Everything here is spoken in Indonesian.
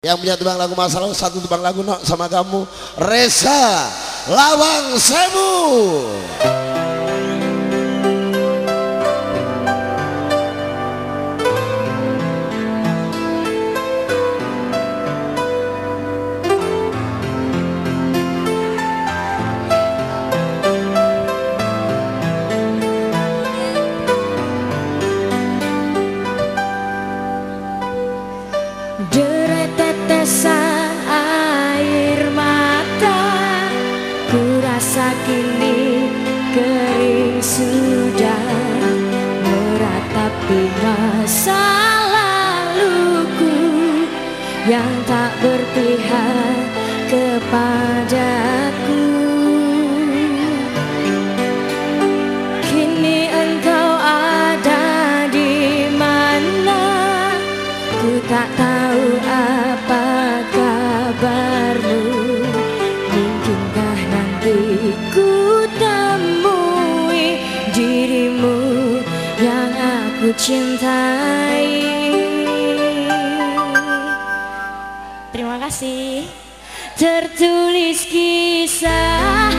Yang punya tebang lagu masalah satu tebang lagu no, sama kamu Reza Lawang Sewu. Ku tak tahu apa kabarmu. Mungkinkah nanti ku dirimu yang aku cintai kasih. Tertulis kisah